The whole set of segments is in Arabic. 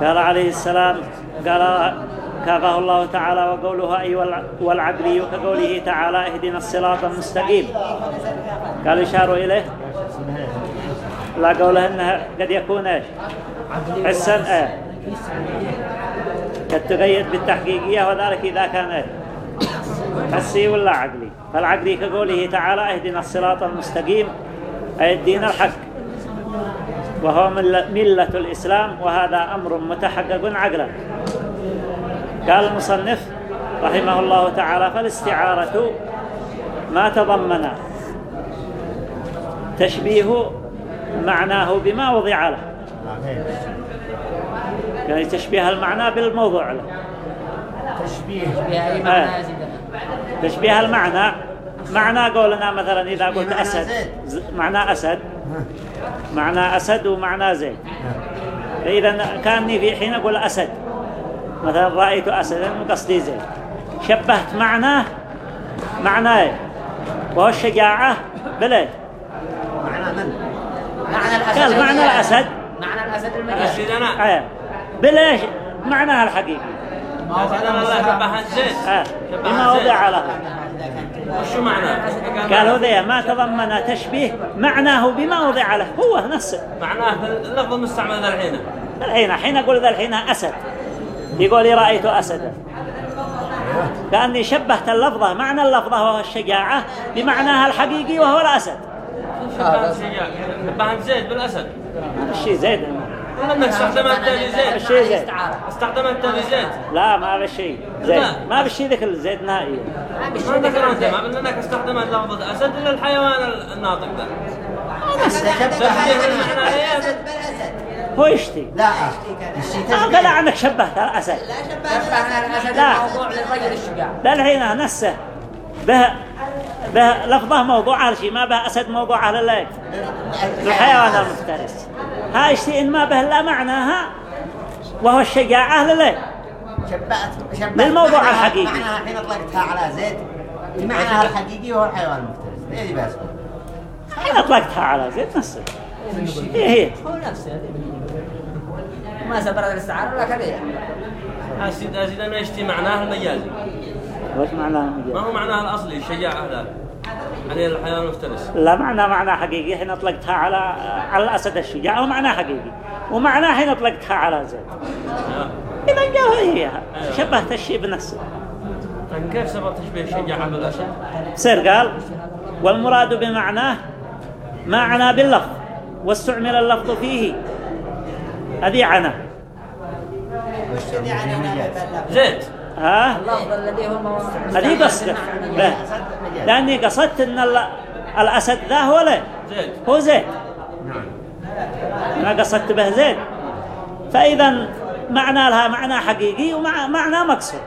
قال عليه السلام قال كافه الله تعالى وقوله أي والعقلي كقوله تعالى اهدنا الصراط المستقيم قال يشاروا إليه. لا قوله إنها قد يكون إيش؟ حسا إيه. قد تقيد بالتحقيقية وذلك إذا كان إيه؟ حسي ولا عقلي؟ فالعقلي كقوله تعالى اهدنا الصراط المستقيم أي الدين الحق. وهو ملة الإسلام وهذا أمر متحقق عقلا. قال المصنف رحمه الله تعالى فالاستعارة ما تضمن تشبيه معناه بما وضع له. يعني تشبيه المعنى بالموضوع له. تشبيه آه. تشبيه المعنى. معنى قولنا مثلا إذا قلت أسد. معنى أسد. معنى أسد ومعنى زيد. فإذا كأني في حين أقول أسد. مثلا رأيت أسدا قصدي زيد. شبهت معناه معناه وهو الشجاعة بلد. معنى من؟ معنى الأسد قال معنى الأسد. معنى الأسد المجاز آه. بلاش معناها الحقيقي. بما وضع له وشو معناه؟ قالوا ذي ما تضمن تشبيه معناه بما وضع له هو نفسه. معناه اللفظ المستعمل ذا الحين. الحين حين أقول ذا الحين أسد. يقول لي رأيت أسدا كأني شبهت اللفظة معنى اللفظة وهو الشجاعة بمعناها الحقيقي وهو الأسد شبه زيت بالأسد. هذا الشيء زيد لأنك استخدمت لزيت الشيء زيد استخدمت لزيت لا ما بالشيء زيد لا. ما بالشيء ذكر الزيد نهائيا. ما ذكر أنت ما قلنا أنك استخدمت لفظة أسد إلا الحيوان الناطق ذا هي هو يشتي. لا. الشيء ما تشبيه قال عنك شبهت. الأسد شبهنا الأسد لا. الموضوع للرجل الشجاع. لا الحين نسه. به به لفظه موضوعه لشيء ما به أسد موضوعه لله الحيوان المفترس. هاي شيء ما به لا معناها وهو الشجاعة لله شبهت شبهت بالموضوع معناها- الحقيقي. معناها حين أطلقتها على زيت معناها الحقيقي هو الحيوان المفترس. هذه بس؟ حين أطلقتها على زيد نفسه. هي هي؟ هو نفسه. ما سبرت الاستعارة ولا كذا أسد أسد أنه يشتي معناه المجازي. وش معناه ما مجاز؟ هو معناه الأصلي الشجاعة هذا. يعني الحيوان المفترس لا معنى معنى حقيقي. حين أطلقتها على على الأسد الشجاع هو معنى حقيقي. ومعنى حين أطلقتها على زيد. آه. إذا جاء هي شبهت الشيء بنفسه. طيب كيف سبب تشبيه الشجاعة بالأسد؟ سير قال والمراد بمعناه معنى باللفظ. واستعمل اللفظ فيه. هذه عنا زيت ها؟ اللفظ الذي هو هذه قصده لا. لأني قصدت أن ال- الأسد ذا هو له. هو زيد. ما قصدت به زيد. فإذا معنى لها معنى حقيقي ومعنى مقصود.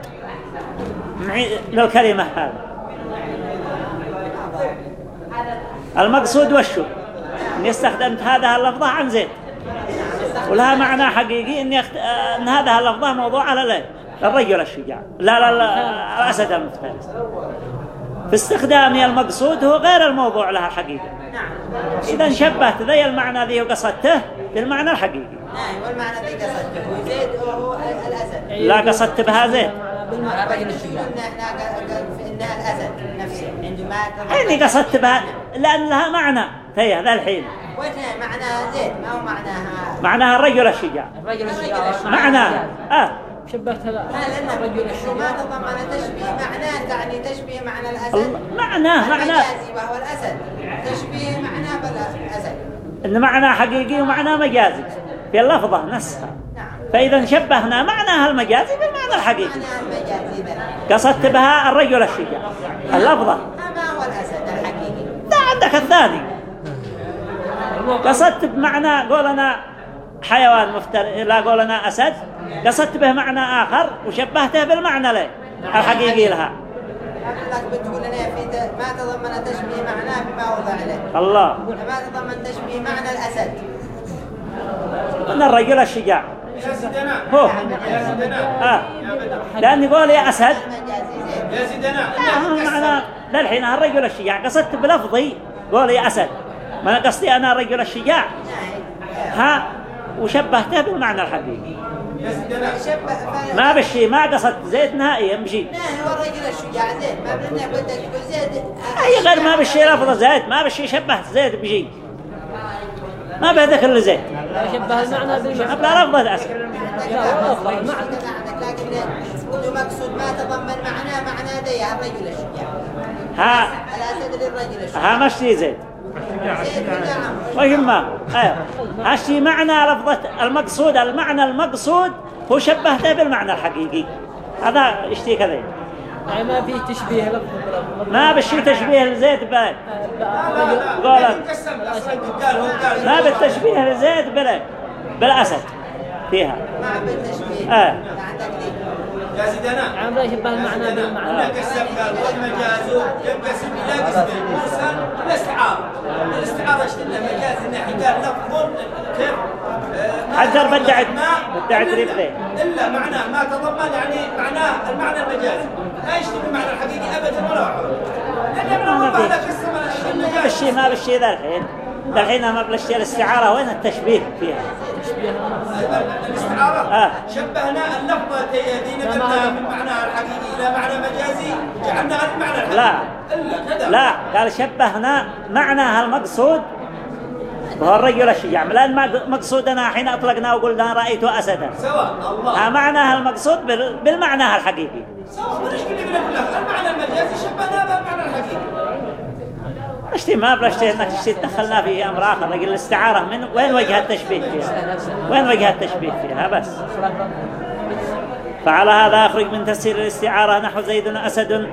للكلمة هذه. المقصود وشو؟ إني استخدمت هذا اللفظة عن زيد. ولها معنى حقيقي إني أخت... إن هذا اللفظة موضوع على لا الرجل الشجاع. لا لا لا الأسد المفترس. في استخدامي المقصود هو غير الموضوع لها الحقيقة إذا شبهت ذي المعنى ذي وقصدته بالمعنى الحقيقي. نعم والمعنى ذي قصدته. زيد هو الأسد. لا قصدت بها زيد. حيني قصدت بها لأن لها معنى. هي ذا الحين. معناها زيد ما هو معناها؟ معناها الرجل الشجاع. الرجل الشجاع. معنى. آه. شبهتها لا. لأن الرجل ما تضمن تشبيه معناه تعني تشبيه معنى الأسد ال- معناه معناه. وهو الأسد تشبيه معناه بالأسد إن معنى حقيقي ومعنى مجازي. في اللفظة نفسها نعم. فإذا شبهنا معناها المجازي بالمعنى الحقيقي. قصدت بها الرجل الشجاع اللفظة. ما هو الأسد الحقيقي. لا عندك الثاني. قصدت بمعنى قولنا حيوان مفتر لا قولنا أسد. قصدت به معنى آخر وشبهته بالمعنى له الحقيقي لها؟ لك بتقول لنا في ما تضمن تشبيه معناه بما وضع له الله. ما تضمن تشبيه معنى الأسد. أن الرجل الشجاع. هو. آه. لأن يقول يا أسد. يا سيدنا لا معنى للحين الرجل الشجاع. قصدت بلفظي. قولي أسد. ما قصدي أنا الرجل الشجاع. ها؟ وشبهته بالمعنى الحقيقي. يا شبه ما بشي ما قصدت زيد نهائيا بشي زيد. أي غير ما بشي لفظ زيد ما بشي شبهت زيد بشي ما بهدك إلا زيد. شبه المعنى بالمعنى لا والله المعنى لكن مقصود ما تضمن معناه معنى دي الرجل الشجاع ها. الأسد للرجل الشجاع ها زيد. نعم ويما أيوه هالشي معنى لفظة المقصود. المعنى المقصود هو شبهته بالمعنى الحقيقي. هذا اشتي كذا يعني ما فيه تشبيه لفظ ما بشي تشبيه لزيد بل قولا قسم أصلا قال هو قال. ما بالتشبيه لزيد بل بالأسد. فيها. مع بالتشبيه. يعني ما يشبه المعنى بالمعنى قسم قال والمجاز. ينقسم إلى قسمين مرسل. والاستعاره الاستعارة لنا مجاز. انه حجاب لفظ كيف؟ آه، تضمن بدعت- بدعت إلا- ريبلي. إلا معناه ما تضمن يعني معناه المعنى المجازي لا يشتبه المعنى الحقيقي ابدا ولا واحد لأن ابن عمر هذا قسم بالشي ما بالشي ذا الحين. الحين ما بالشي الاستعارة وين التشبيه فيها؟ الاستعارة آه. شبهنا اللفظة نقلنا من معناها الحقيقي إلى معنى مجازي. جعلناها المعنى الحقيقي. لا. إلا كذا. لا. قال شبهنا معناها المقصود وهو الرجل الشجاع. لأن ما- مقصودنا حين أطلقنا وقلنا رأيت أسدا. سواء الله. ها معناها المقصود بال- بالمعنى الحقيقي سواء. بنقول لك المعنى المجازي شبهناه بالمعنى الحقيقي؟ اشتي ما بلشتي انك تشتي دخلنا في أمر آخر لكن الاستعارة من وين وجه التشبيه فيها؟ وين وجه التشبيه فيها؟ بس. فعلى هذا اخرج من تفسير الاستعارة نحو زيد اسد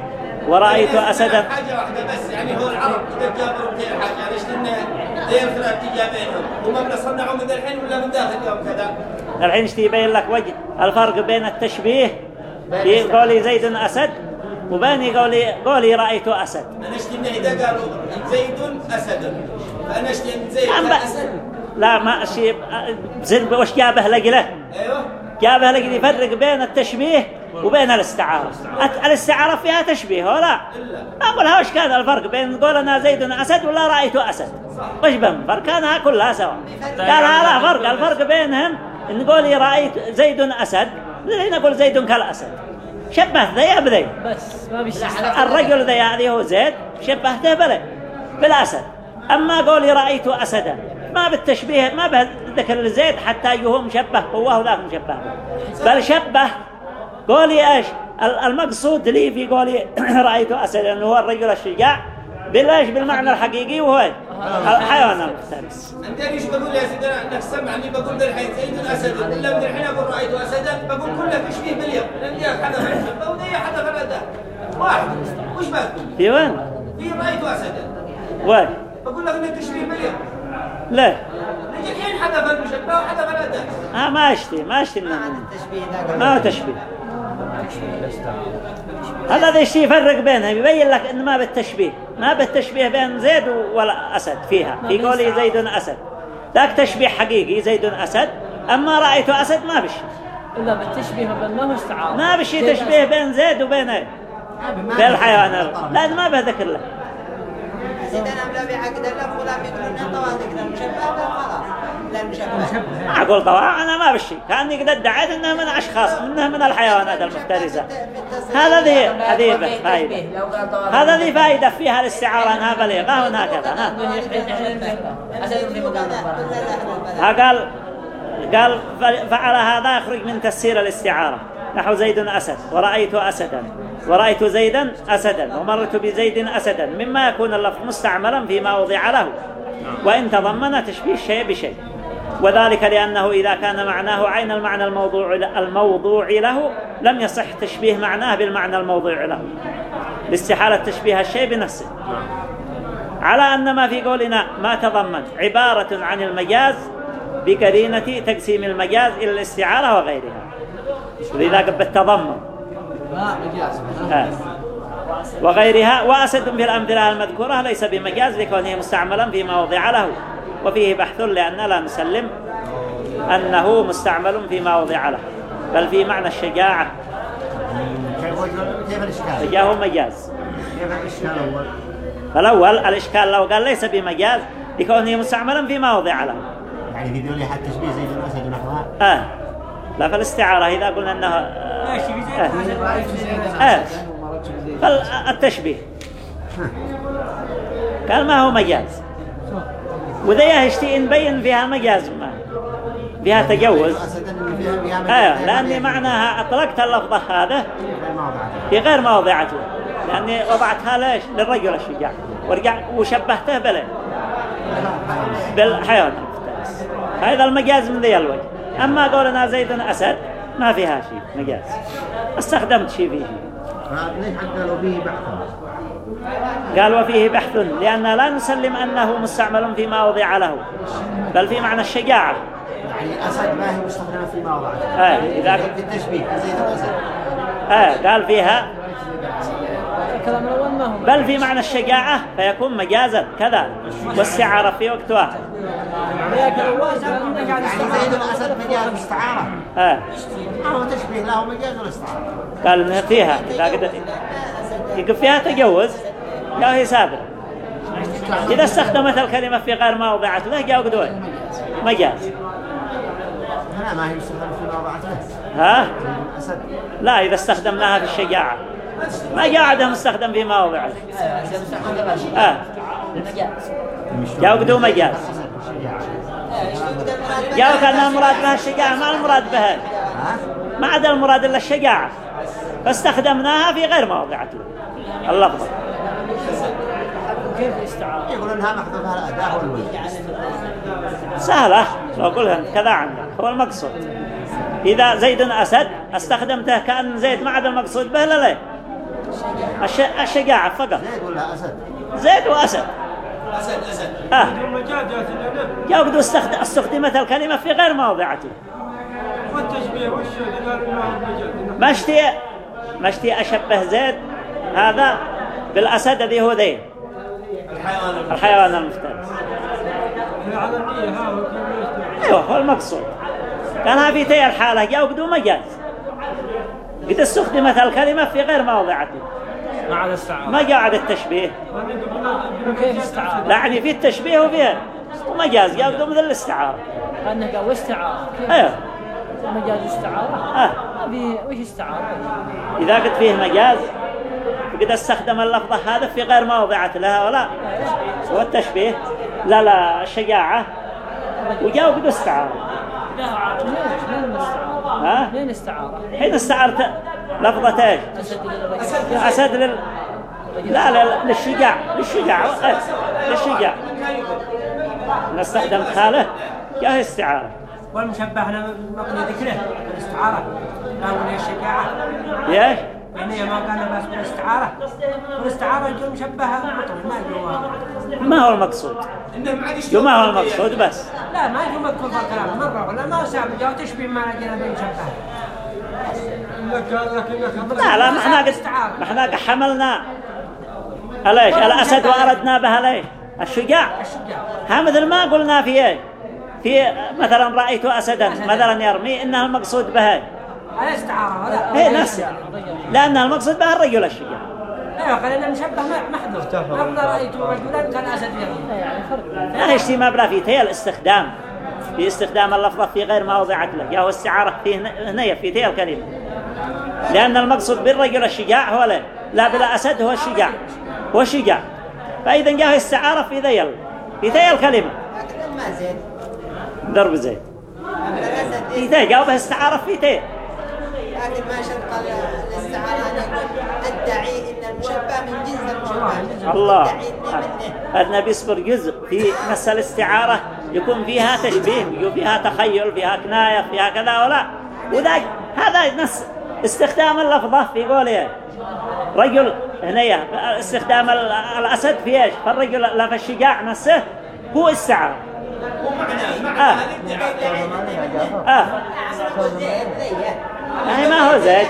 ورأيت اسدا. حاجة واحدة بس يعني هو العرب إذا جابوا كثير حاجة ليش لأن ذي الخلاف تجا بينهم؟ وما بلا صنعوا من الحين ولا من ذاك اليوم كذا. الحين اشتي يبين لك؟ وجه. الفرق بين التشبيه في قولي زيد أسد وبين قولي قولي رأيت أسد. أنا إنه إذا قالوا زيد أسد. فأنا اشتي إن زيد أسد. لا ما شيء زين وش جابه لقي له أيوه. جابها لقد يفرق بين التشبيه وبين الاستعارة. الاستعارة فيها تشبيه ولا أقولها وش كان الفرق بين نقول أنا زيد أسد ولا رأيت أسد؟ وش بين فرق كانها كلها سوا. قال لا فرق. الفرق بينهم نقول رأيت زيد أسد زي نقول زيد كالأسد؟ شبه ذي بذي بس ما بيش الرجل ذي هذه هو زيد شبهته بله بالأسد. أما قولي رأيت أسدا. ما بالتشبيه ما بذكر الزيد حتى يهو مشبه قوة وذاك مشبه. به. بل شبه. قولي إيش؟ ال- المقصود لي في قولي رأيت أسدا هو الرجل الشجاع. بالإيش؟ بالمعنى الحقيقي وهو إيش؟ الحيوان المفترس انت إيش بقول يا سيدنا انك سمعني بقول ذا الحين زيد أسد؟ ولا من الحين أقول رأيت أسدا. بقول كله تشبيه باليوم لأن جاء حدا فلسفه وذي حدا فلدا واحد. وش بقول في وين؟ في رأيت أسدا. وين؟ بقول لك إنك تشبيه باليوم ليه؟ نجي الحين حدا فلمشبه وحدا فلدا آه ما أشتي ما أشتي منه. التشبيه ذاك ما هو تشبيه هذا ذا الشيء يفرق بينهم يبين لك ان ما بالتشبيه. ما بالتشبيه بين زيد ولا أسد فيها. في قولي زيد أسد. ذاك تشبيه حقيقي زيد أسد. أما رأيت أسد ما بشي. إلا بالتشبيه بل ما هو استعارة ما بشي تشبيه بين زيد وبين؟ بين الحيوان. ما له. لا بعقد اللف ولا بيقولوا ان طواتك لا مشبه بل خلاص. لا ما أقول طبعا أنا ما بشي كاني قد ادعيت انها من اشخاص منها من الحيوانات المفترسه هذا ذي هذه طوال هذا ذي فائده فيها الاستعاره انها بليغه وهكذا ها أسد في مقام الفرح ها قال قال فعل هذا يخرج من تفسير الاستعارة نحو زيد أسد ورأيت أسدا ورأيت زيدا أسدا ومرت بزيد أسدا مما يكون اللفظ مستعملا فيما وضع له وإن تضمن تشبيه الشيء بشيء وذلك لأنه إذا كان معناه عين المعنى الموضوع الموضوع له لم يصح تشبيه معناه بالمعنى الموضوع له. لاستحالة تشبيه الشيء بنفسه. على أن ما في قولنا ما تضمن عبارة عن المجاز بقرينة تقسيم المجاز إلى الاستعارة وغيرها. ولذا قد بالتضمن آه. وغيرها وأسد في الأمثلة المذكورة ليس بمجاز لكونه مستعملا فيما وضع له. وفيه بحث لأن لا نسلم أنه مستعمل فيما وضع له بل في معنى الشجاعة كيف الإشكال؟ جاءه مجاز كيف الإشكال الأول؟ فالأول الإشكال لو قال ليس بمجاز لكونه مستعملا في موضع له يعني في ذولي حتى تشبيه زي الأسد ونحوها آه لا فالاستعارة إذا قلنا أنها ماشي في زي آه. آه. فالتشبيه قال ما هو مجاز وذا يشتي نبين فيها مجاز فيها تجوز. أيوه لأني معناها أطلقت اللفظة هذا في غير موضعته. لأني وضعتها ليش؟ للرجل الشجاع. ورجع وشبهته بله. بالحيوان. هذا المجاز من ذي الوجه. أما قولنا زيد أسد ما فيها شيء مجاز. استخدمت شيء فيه. ليش حتى لو بحث قال وفيه بحث لأن لا نسلم أنه مستعمل فيما وضع له بل في معنى الشجاعة. يعني أسد ما هي مستخدمة في موضع آه إذا في التشبيه زي الأسد. آه قال فيها بل في معنى الشجاعة فيكون مجازا كذا. واستعارة في وقت واحد ذاك الأول كان قاعد يعني زيد الأسد مجاز استعارة آه. ما هو تشبيه له مجاز ولا استعارة قال فيها إذا قد يقف فيها تجوز؟ لا هي سابقة. إذا استخدمت الكلمة في غير ما وضعت له جاء قدوي مجاز. هنا ما هي مستخدمة في موضع له. ها؟ لا إذا استخدمناها في الشجاعة. ما جاء عدم مستخدم في ما وضعت. آه. جاء قدوم مجاز جاء كان المراد بها الشجاعة ما المراد بها؟ ها؟ ما عدا المراد إلا الشجاعة. فاستخدمناها في غير مواضعته اللفظة كيف الاستعارة يقول انها محذوفها والوجه سهلة لو كذا عندك. هو المقصود. إذا زيد أسد استخدمته كأن زيد ما عدا المقصود به لا لا. الش... الشجاعة فقط زيد ولا اسد زيد وأسد. أسد أسد آه. استخدمت الكلمة في غير موضعته. والتشبيه والشيء ما اشتي ما اشتي أشبه زيد هذا بالأسد الذي هو ذي الحيوان الحيوان المفترس. على أيوه هو المقصود. كان في تي الحالة جاء بدون مجاز قد استخدمت الكلمة في غير موضعته. ما جاء عاد التشبيه كيف استعارة لا يعني في التشبيه وفيه ومجاز جاء بدون مثل الاستعارة. كأنه قال واستعارة. أيوه. مجاز استعارة. ما في وش استعارة؟ إذا قد فيه مجاز فقد استخدم اللفظة هذا في غير موضعته لها ولا؟ هو التشبيه لا لا الشجاعة وجاء قد من استعارة ها؟ من استعارة؟ حين استعرت لفظة إيش أسد لل... لا لا للشجاع للشجاع للشجاع. نستخدم خاله جاه استعارة. والمشبه له مقني ذكره الاستعارة. لا ولا الشجاعة يعني ما كان بس بالاستعارة والاستعارة يجوا مشبه مطلوب ما ما هو المقصود؟ إنه ما جو هو المقصود بس. لا ما مذكور في الكلام مرة ولا ما ساب جاو تشبيه ما لقينا بين شبه لا لا ما إحنا قد ما إحنا حملنا. ليش الأسد وأردنا بها ليش الشجاع. ها مثل ما قلنا في إيه؟ في مثلا رأيت أسدا مثلا يرمي إنها المقصود بها. هذا استعارة هذا هي نفس لأن المقصود بها الرجل الشجاع. أيوه خلينا نشبه محذوف ما رأيت رجلا كان أسد يرمي يعني فرق. لا ما بلا في تي الاستخدام. في استخدام اللفظة في غير موضعة له. يا هو استعارة في هنا في تي الكلمة. لأن المقصود بالرجل الشجاع هو لا. لا بلا أسد هو الشجاع. هو الشجاع. فإذا جاء استعارة في ذي في الكلمة. لكن ما زين ضرب الأسد في تي جاوبها استعارة في تي لكن ما شرط الاستعارة أن يكون أدعي أن المشبه من جنس المشبه الله أدعي إني منه النبي يصبر جزء في نفس الاستعارة يكون فيها تشبيه يكون فيها تخيل فيها كناية فيها كذا ولا وذا هذا نفس استخدام اللفظة في قوله رجل هنا استخدام ال- الأسد في إيش فالرجل لا في الشجاع نفسه هو استعارة ومعنى آه. معنى آه زين يعني ما هو زيد؟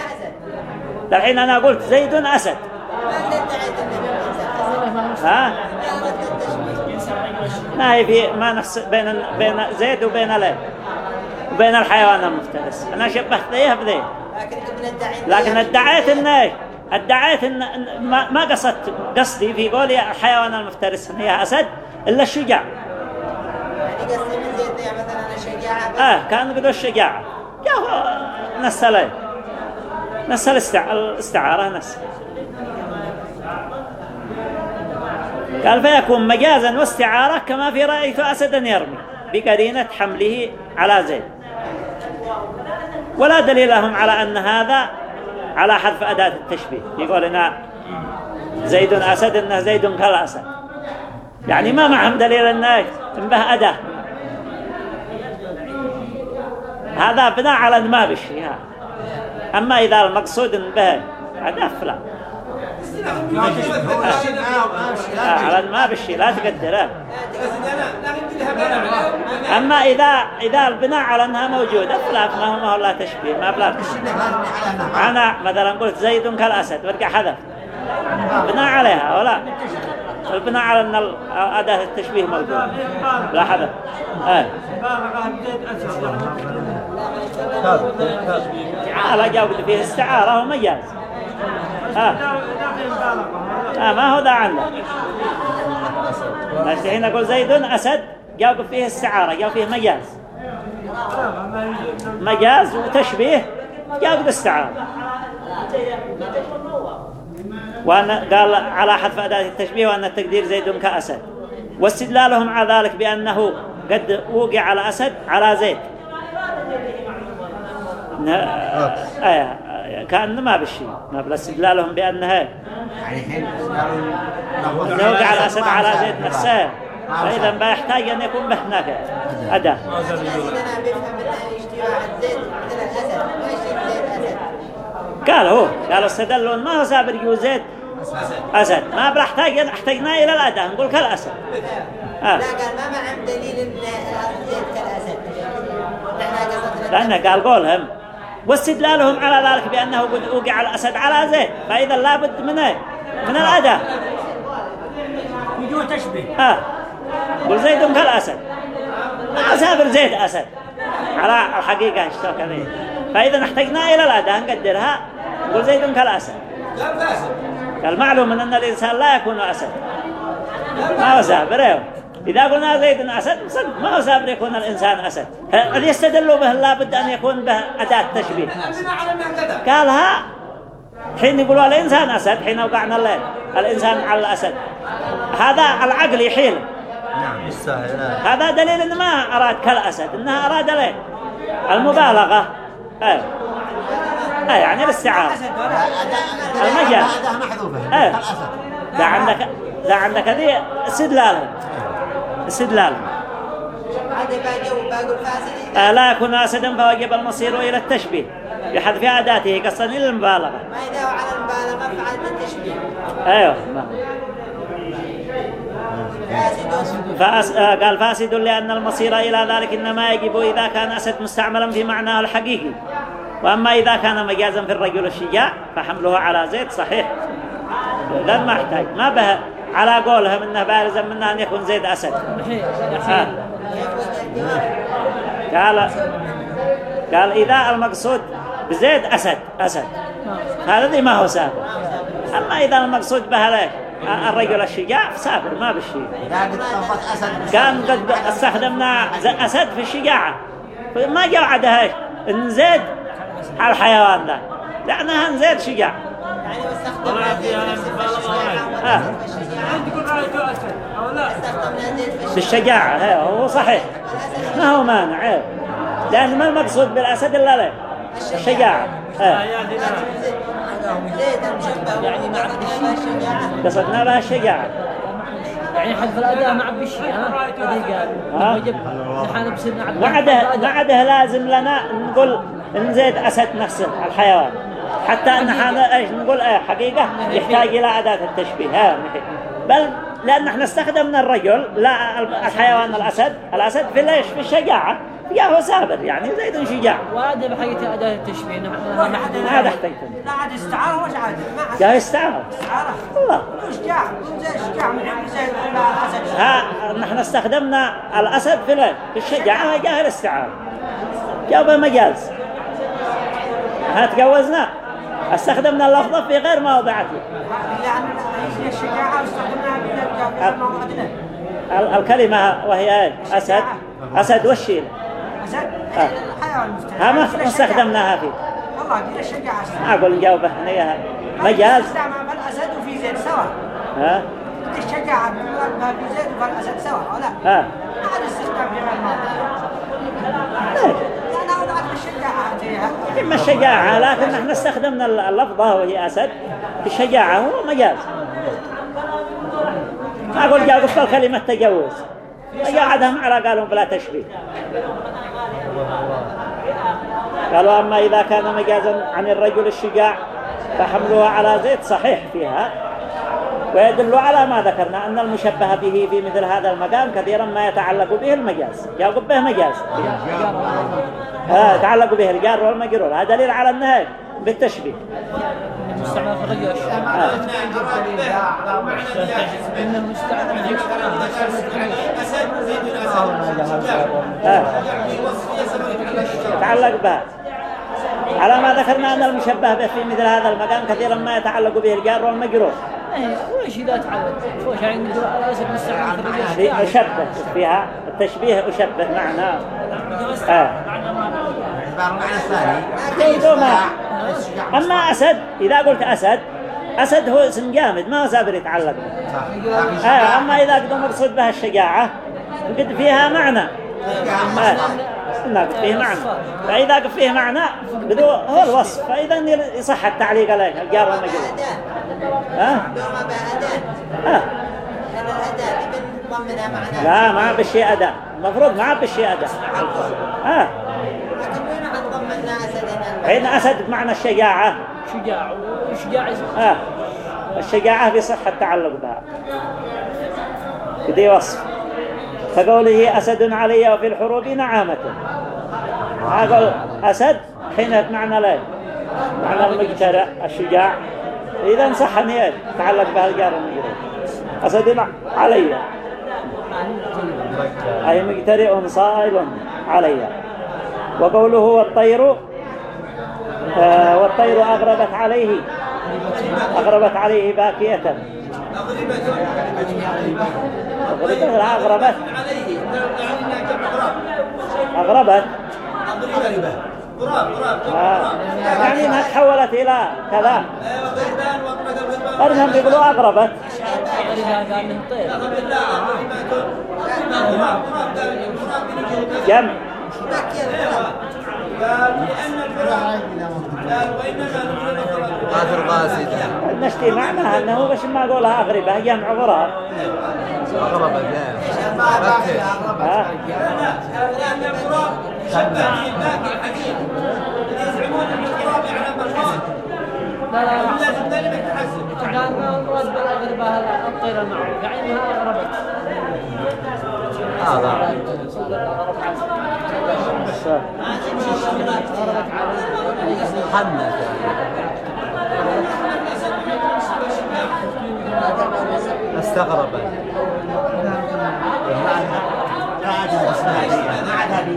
الحين أنا قلت زيد أسد. ها؟ ما هي في ما نفس بين بين زيد وبين له وبين الحيوان المفترس. أنا شبهت ذيه بذيه لكن ادعيت انه ادعيت ان إن ما ما قصدت قصدي في قولي الحيوان المفترس هي أسد إلا الشجاع. يعني قصدي من زيد مثلا الشجاعة. آه كان يقولوا الشجاعة. جاء نسى عليه نسى الاستع... الاستعارة نسى قال فيكون مجازا واستعارة كما في رأيت أسدا يرمي بقرينة حمله على زيد. ولا دليل لهم على أن هذا على حذف أداة التشبيه. يقول إن زيد أسد إنه زيد كالأسد يعني ما معهم دليل أنه به أداة. هذا بناء على أن ما بشي ها. أما إذا المقصود به أداة فلا على ما بشي لا تقدره. أما إذا إذا البناء على أنها موجودة فلا ما هو لا تشبيه ما بلا أنا مثلا قلت زيد كالأسد ورجع حذف. بناء عليها ولا؟ البناء على أن أداة التشبيه موجودة. لا حذف آه. على جاوب فيه استعارة ومجاز آه. آه ما هو ذا عنده بس الحين أقول زيد أسد جاوب فيه استعارة جاوب فيه مجاز. مجاز وتشبيه جاوب استعارة وأن قال على حذف أداة التشبيه وأن التقدير زيد كأسد. واستدلالهم على ذلك بأنه قد وقع على أسد على زيد. ن- آه كأنه ما بالشيء ما بلا استدلالهم بأنها أنه وقع على أسد على زيد نفسه. فإذا ما يحتاج أن يكون به هناك أداة سيدنا بيفهم انه يشتي واحد زيد مثل الاسد ما يشتي زيد اسد قال هو قال استدلون ما هو سابر يقول زيد أسد. ما بنحتاج احتاجنا إلى الأداة نقول كالأسد. آه. لا قال ما معهم دليل قصدنا لأنه قال قولهم. واستدلالهم على ذلك بأنه قد وقع الأسد على زيد فإذا لابد من إيه؟ من الأداة يجوا تشبيه آه. قل زيد كالأسد. ما سافر زيد أسد. على الحقيقة اشتوك ذي فإذا احتجنا إلى الأداة نقدرها. نقول زيد كالأسد. لا فاسد قال معلوم أن الإنسان لا يكون أسد. ما هو سافر إيه؟ إذا قلنا زيد أسد صدق ما هو سافر يكون الإنسان أسد؟ يستدلوا به لابد أن يكون به أداة تشبيه؟ قالها حين يقولوا الإنسان أسد حين وقعنا الليل الإنسان على الأسد. هذا العقل يحيل. نعم يستاهل. هذا دليل إنه ما أراد كالأسد إنها أراد ليه المبالغة. أي أي يعني الاستعارة المجال. هذا محذوفة الأسد ده عندك ده عندك هذه استدلال استدلال آه لا يكون أسدا فوجب المصير إلى التشبيه. بحذف أداته قصدا إلى المبالغة ما يداوى على المبالغة فعل التشبيه أيوه. ما. فاسد. فأس... آه، قال فاسد لأن المصير إلى ذلك إنما يجب إذا كان أسد مستعملا في معناه الحقيقي. وأما إذا كان مجازا في الرجل الشجاع فحمله على زيد صحيح. إذا ما احتاج. ما به. على قولهم إنه بارزا منه أن يكون زيد أسد. آه. قال قال إذا المقصود بزيد أسد أسد. هذا ما هو سافر أما إذا المقصود به ليش الرجل الشجاع سافر ما بالشيء. لا كان قد استخدمنا أسد في الشجاعة. ما جاء عدها إن زيد على الحيوان ذا لأنها إن زيد شجاع يعني واستخدمنا زيت في الشجاعة. تقول رأيته أسد أو لا استخدمنا زيت في في الشجاعة هي هو صحيح ما هو مانع إيه. لأن ما المقصود بالأسد إلا له الشجاعة يعني الشجاعة قصدنا بها الشجاعة يعني حذف الأداء مع بشي ها ما ما عده لازم لنا نقول إن زيد أسد نفسه الحيوان. حتى أن إحنا إيش نقول؟ إيه حقيقة يحتاج إلى أداة التشبيه. بل لأن إحنا استخدمنا الرجل لا الحيوان الأسد الأسد في ليش؟ في الشجاعة. يا هو سابر يعني زيد شجاع وهذا بحقيقة أداة التشبيه. نحن ما حد ما هذا أحتاج لا عاد استعارة وش عاد؟ ما عاد. جاي استعمل استعارة والله شجاع. شجاع من عند زي الأسد ها نحن استخدمنا الأسد في ليش؟ في الشجاعة جاه الاستعارة جاوب مجاز ها تجوزنا استخدمنا اللفظة في غير يعني الشجاعة ال- الكلمة وهي إيه؟ أسد أسد والشين أسد آه. ها ما مثل ما الشجاعة. استخدمنا فيه والله قيل الشجاعة أقول نجاوبه هنا إياها مجاز استعمل الأسد وفي زيد سوا ها الشجاعة بها في زيد والأسد سوا ولا ها ما عاد استخدام في غير الموضوع إما الشجاعة لكن نحن استخدمنا اللفظة وهي أسد الشجاعة هو مجاز ما أقول جاء قلت كلمة تجوز؟ وقعدهم على قالوا بلا تشبيه. قالوا أما إذا كان مجازا عن الرجل الشجاع فحملها على زيت صحيح فيها ويدل على ما ذكرنا أن المشبه به في مثل هذا المقام كثيرا ما يتعلق به المجاز. يقول به مجاز. آه يتعلق به الجار والمجرور هذا دليل على النهاية بالتشبيه. يتعلق بها على ما ذكرنا أن المشبه به في مثل هذا المقام كثيرا ما يتعلق به الجار والمجرور وش إذا تعود؟ وش يعني نقول على الرجل هذه أشبه فيها التشبيه أشبه معنى آه. اعتبار المعنى الثاني ما أما أسد إذا قلت أسد أسد هو اسم جامد ما هو سابر يتعلق به آه. أما إذا قد مقصود بها الشجاعة قد فيها معنى آه. قلنا فيه معنى فإذا قد فيه معنى هو الوصف فإذا يصح التعليق عليه الجار والمجرور ها آه. لا ما بالشيء أداء المفروض ما بالشيء أداء آه. حين أسد بمعنى الشجاعة. شجاع. وشجاع آه. الشجاعة بصح التعلق بها. بدي وصف كقوله أسد علي وفي الحروب نعامة. أقول أسد حين معنى لا. معنى المجترع الشجاع. إذا صح أن يتعلق بها الجار والمجرور أسد علي. أي مجترئ صائل علي. وقوله والطير والطير أغربت عليه. أغربت عليه باكية. أغربت أغربت. أغربت. غراب آه. يعني انها تحولت إلى كذا. أرنهم بيقولوا أغربت. غريبة لأن الغراب قال وإنما نقول الغراب قاتل قاسد نشتي معناها أنه بس ما أقولها أغربة جمع غراب أغرب الجاي آه. لأن الغراب شبه به الباقي الحديد يزعمون أن الغراب يعلم لا لا لا لازم كلمة تحسن قال ما المراد بالأغربة هذا الطير المعروف يعني أغربت هذا. حنة استغرب عاد اسمها ما عاد هذه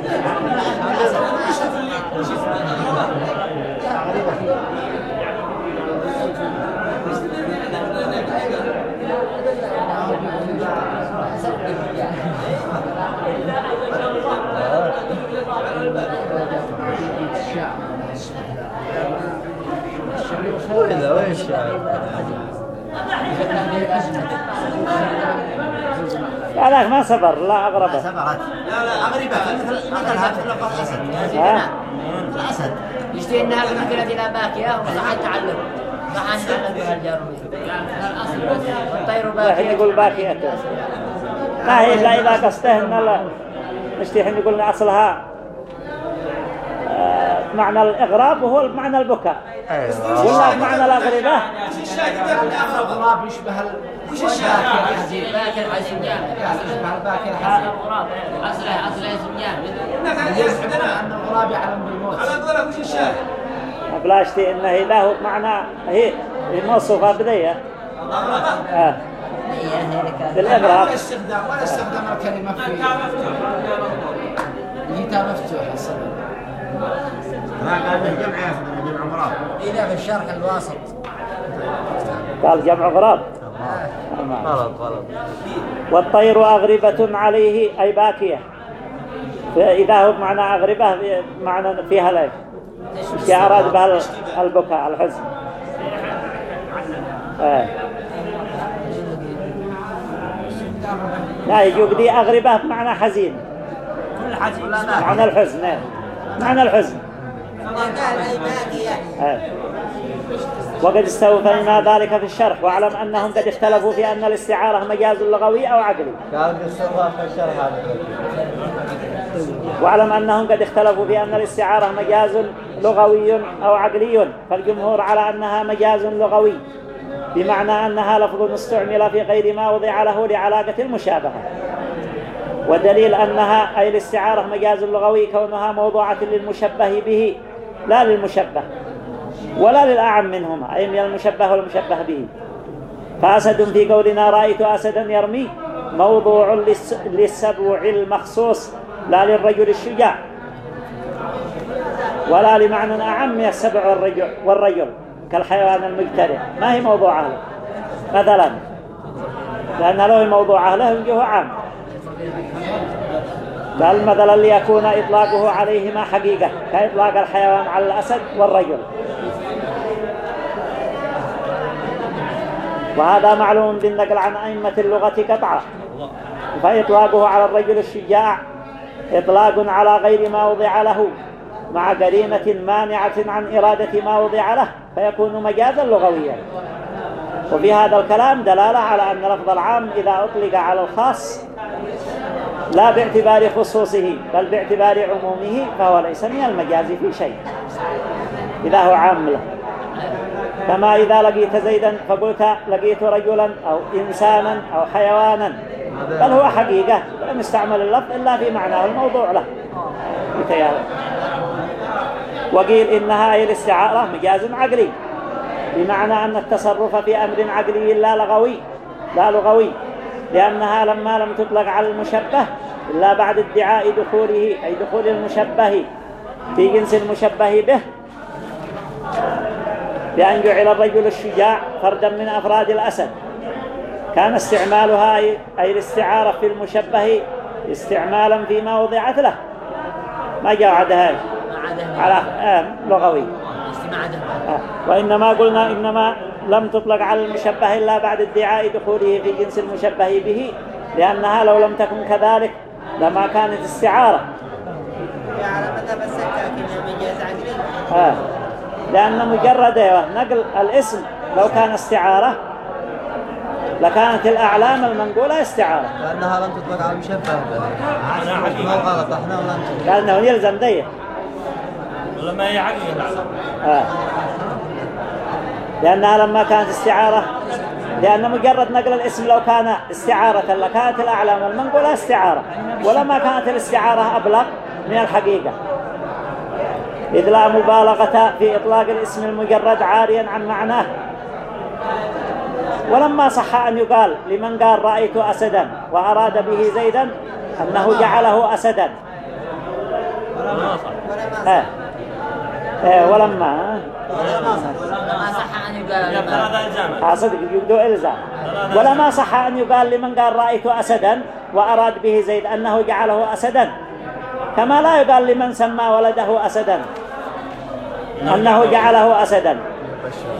هذاك ما صبر لا أغربت سبعت لا لا أغربة. مثل مثلها مثل لفظ أسد ها مثل أسد يشتي إنها بالنقلة إلى باقية وصح تعلم. صح ان تعلم بها الجار والطير باقية. يقول باكية ما هي إلا إذا قصته إن الله. نشتي حين يقول أصلها آه، معنى الإغراب وهو معنى البكاء. ولا معنى الأغربة وش الشاهد يقول أغرب الغراب يشبه وش الشاهد باكر عزيز يشبه الباكر اسم جامد إنك يسعدنا أن الغراب يعلم بالموت على قولك وش الشاهد بلاشتي إنه له معنى هي موصوفة بدية آه. بالإغراب ولا استخدام ولا استخدام الكلمة في الكتاب مفتوح السبب ما قال به جمع يا جمع مراد إذا في الشرح الواسط قال جمع غراب. غلط غلط. والطير أغربة عليه أي باكية. فإذا هو معنى أغربة معنى فيها ليش؟ في أراد بها البكاء الحزن. آه. لا يجوك دي أغربة بمعنى حزين. كل حزين. معنى الحزن آه. معنى الحزن. آه. وقد استوفينا ذلك في الشرح واعلم أنهم قد اختلفوا في أن الاستعارة مجاز لغوي أو عقلي. قال بالصفة في الشرح هذا. واعلم أنهم قد اختلفوا في أن الاستعارة مجاز لغوي أو عقلي فالجمهور على أنها مجاز لغوي بمعنى أنها لفظ استعمل في غير ما وضع له لعلاقة المشابهة. ودليل أنها أي الاستعارة مجاز لغوي كونها موضوعة للمشبه به لا للمشبه ولا للأعم منهما أي من المشبه والمشبه به. فأسد في قولنا رأيت أسدا يرمي. موضوع للس- للسبوع المخصوص لا للرجل الشجاع. ولا لمعنى أعم من السبع والرجل, والرجل كالحيوان المجترع ما هي موضوع أهله؟ مثلا لأن له موضوع أهله يجيه عام. قال مثلا ليكون إطلاقه عليهما حقيقة كإطلاق الحيوان على الأسد والرجل. وهذا معلوم بالنقل عن أئمة اللغة قطعا. فإطلاقه على الرجل الشجاع إطلاق على غير ما وضع له مع قرينة مانعة عن إرادة ما وضع له فيكون مجازا لغويا. وفي هذا الكلام دلالة على أن لفظ العام إذا أطلق على الخاص لا باعتبار خصوصه بل باعتبار عمومه فهو ليس من المجاز في شيء. إذا هو عام له. كما إذا لقيت زيدا فقلت لقيت رجلا أو إنسانا أو حيوانا. بل هو حقيقة لم يستعمل اللفظ إلا في معناه الموضوع له. وقيل إنها أي الاستعارة مجاز عقلي. بمعنى أن التصرف في أمر عقلي لا لغوي لا لغوي لأنها لما لم تطلق على المشبه إلا بعد ادعاء دخوله أي دخول المشبه في جنس المشبه به بأن جعل الرجل الشجاع فردا من أفراد الأسد. كان استعمالها أي الاستعارة في المشبه استعمالا فيما وضعت له ما جاء عدها على آه لغوي. عدا آه. وإنما قلنا إنما لم تطلق على المشبه إلا بعد ادعاء دخوله في جنس المشبه به لأنها لو لم تكن كذلك لما كانت استعارة. على مذهب السكاكين مجاز عقلي. لأن مجرد نقل الاسم لو كان استعارة لكانت الأعلام المنقولة استعارة. لأنها لم تطلق على المشبه. غلط إحنا لأنه يلزم دية. ولا ما هي عقلية العصر آه. لأنها لما كانت استعارة لأن مجرد نقل الاسم لو كان استعارة لكانت الأعلام المنقولة استعارة ولما كانت الاستعارة أبلغ من الحقيقة. إذ لا مبالغة في إطلاق الاسم المجرد عاريا عن معناه. ولما صح أن يقال لمن قال رأيت أسدا وأراد به زيدا أنه جعله أسدا. آه. آه. ولما ما. صح أن يقال آه صدق يبدو إلزام. ولا ما صح أن يقال لمن قال رأيت أسدا وأراد به زيد أنه جعله أسدا. كما لا يقال لمن سمى ولده أسدا. أنه جعله أسدا.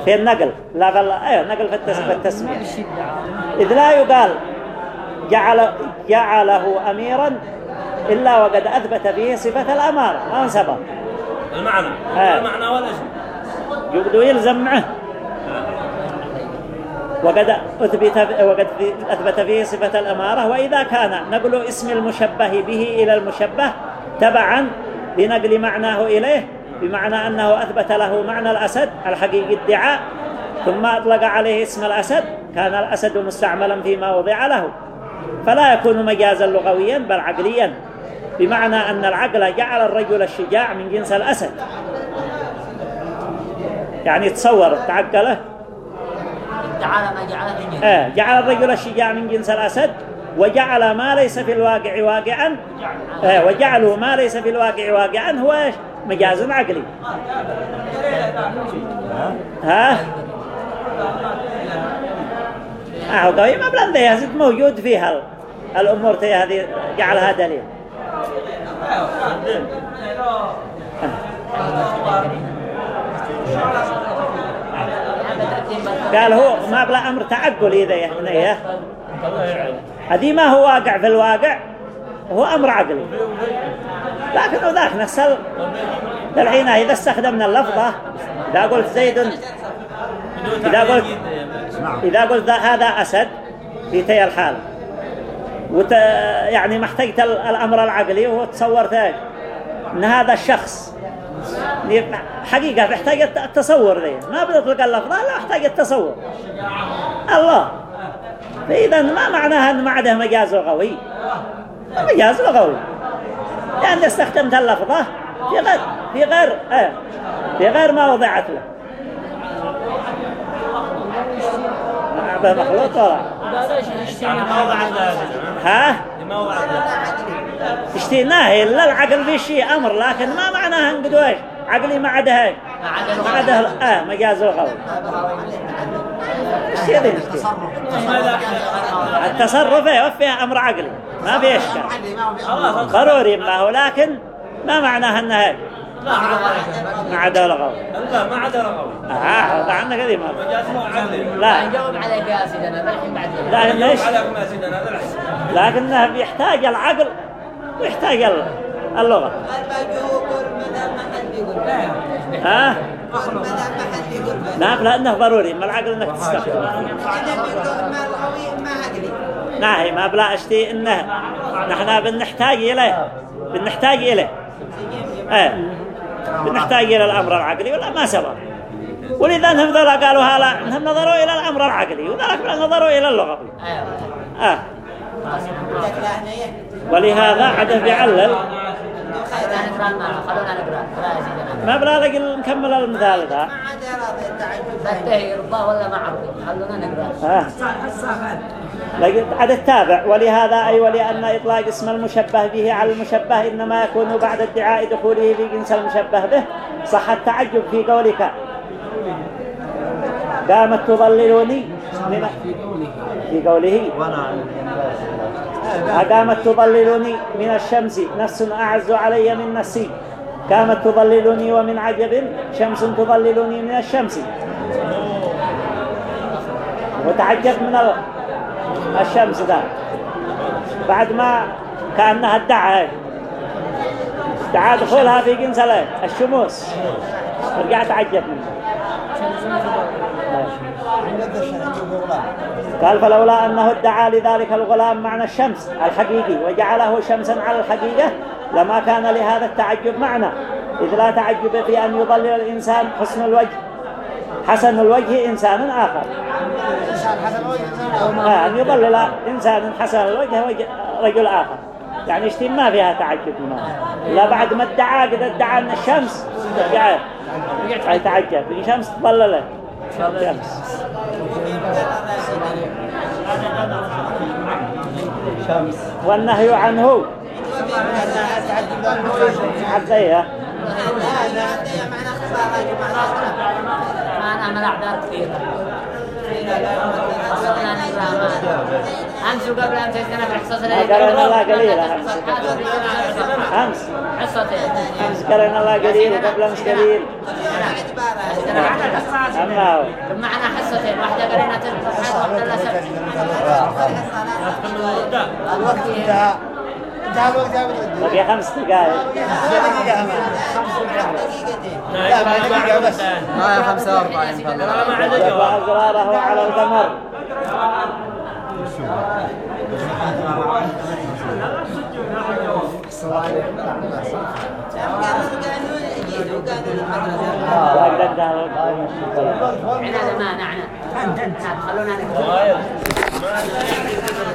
في النقل. لا بل أيوه نقل في التس- في التسمية. إذ لا يقال جعل جعله أميرا إلا وقد أثبت فيه صفة الأمارة. ما انسبه المعنى. المعنى والاسم يقدر يلزم معه وقد أثبت وقد أثبت فيه صفة الأمارة وإذا كان نقل اسم المشبه به إلى المشبه تبعا لنقل معناه إليه بمعنى أنه أثبت له معنى الأسد الحقيقي ادعاء ثم أطلق عليه اسم الأسد كان الأسد مستعملا فيما وضع له. فلا يكون مجازا لغويا بل عقليا. بمعنى أن العقل جعل الرجل الشجاع من جنس الأسد. يعني تصور تعقله تعالى ما جعله آه جعل الرجل الشجاع من جنس الأسد وجعل ما ليس في الواقع واقعا. آه وجعله ما ليس في الواقع واقعا هو إيش؟ مجاز عقلي. ها؟ آه قوي. ما ذي هزد موجود فيها ال- الأمور هذه جعلها دليل. قال هو ما بلا أمر تعقل إذا يعني هذه ما هو واقع في الواقع هو أمر عقلي. لكن ذاك نسل. الحين إذا استخدمنا اللفظة إذا قلت زيد إذا قلت إذا قلت ذا- هذا أسد في تي الحال. وت يعني محتاجت ال- الأمر العقلي وهو تصورت إيش؟ إن هذا الشخص حقيقة بيحتاج الت- التصور ذي. ما بنطلق اللفظة لا يحتاج التصور. الله. فإذا ما معناها أن ما عده مجاز لغوي. مجاز لغوي. لأن استخدمت اللفظة في غير في غير آه في غير ما وضعت له. هذا مخلوق ولا؟ ها اشتيناه إلا العقل في شيء أمر لكن ما معناها ان قدوش عقلي ما عده هاي ما عده آه مجاز إيش يدين اشتي التصرف إيه فيها أمر عقلي ما فيه اشكال ضروري ما هو لكن ما معناها انها هيك ما عدا لغوي لا ما عدا رغوي آه عندنا قديم لا نجاوب عليك يا سيدنا بالحين بعد لكن ليش؟ لكنه بيحتاج العقل ويحتاج ال- اللغة. ها؟ نعم لأنه ضروري. ما العقل إنك تستخدم ناهي ما بلا أشتي إنه نحن بنحتاج إليه. بنحتاج إليه. إيه بنحتاج إلى الأمر العقلي ولا ما سبق. ولذا انهم قالوا هلا انهم نظروا إلى الأمر العقلي وذلك نظروا إلى اللغوي أيوه. آه. ولهذا عده بيعلل ما بلا لقي نكمل المثال ذا فتهي رباه ولا ما خلونا نقرا آه. لقد عد التابع. ولهذا أي ولأن إطلاق اسم المشبه به على المشبه إنما يكون بعد ادعاء دخوله في جنس المشبه به. صح التعجب في قولك. قامت تضللني من في قوله. قامت تضللني من الشمس. نفس أعز علي من نفسي. قامت تضللني ومن عجب. شمس تضللني من الشمس. وتعجب من ال- الشمس ذا. بعد ما كأنها ادعى. ادعى دخولها في جنس ال- الشموس. رجع تعجب منه قال فلولا أنه ادعى لذلك الغلام معنى الشمس الحقيقي وجعله شمسا على الحقيقة لما كان لهذا التعجب معنى. إذ لا تعجب في أن يضلل الإنسان حسن الوجه حسن الوجه إنسان آخر. آه، أن يضلل إنسان حسن الوجه وجه رجل آخر. يعني اشتي ما فيها تعجب منه لا بعد ما ادعى قد ادعى أن الشمس رجع يتعجب الشمس تضلله. شمس. والنهي عنه. عزيها ما نعمل أعذار كثيرة أمس وقبل أمس سيدنا في الحصص قرأنا الله قليلا. أمس حصتين أمس قرأنا الله قليل وقبل أمس قليل معنا حصتين واحدة قرينا تلك واحدة لا سبت الوقت انتهى انتهى الوقت يا ابو بقي خمس دقائق لا ما دقيقة بس ما 45 وضع أزراره على القمر لا أقدر أنتهى عنا زمان عنا خلونا نقرا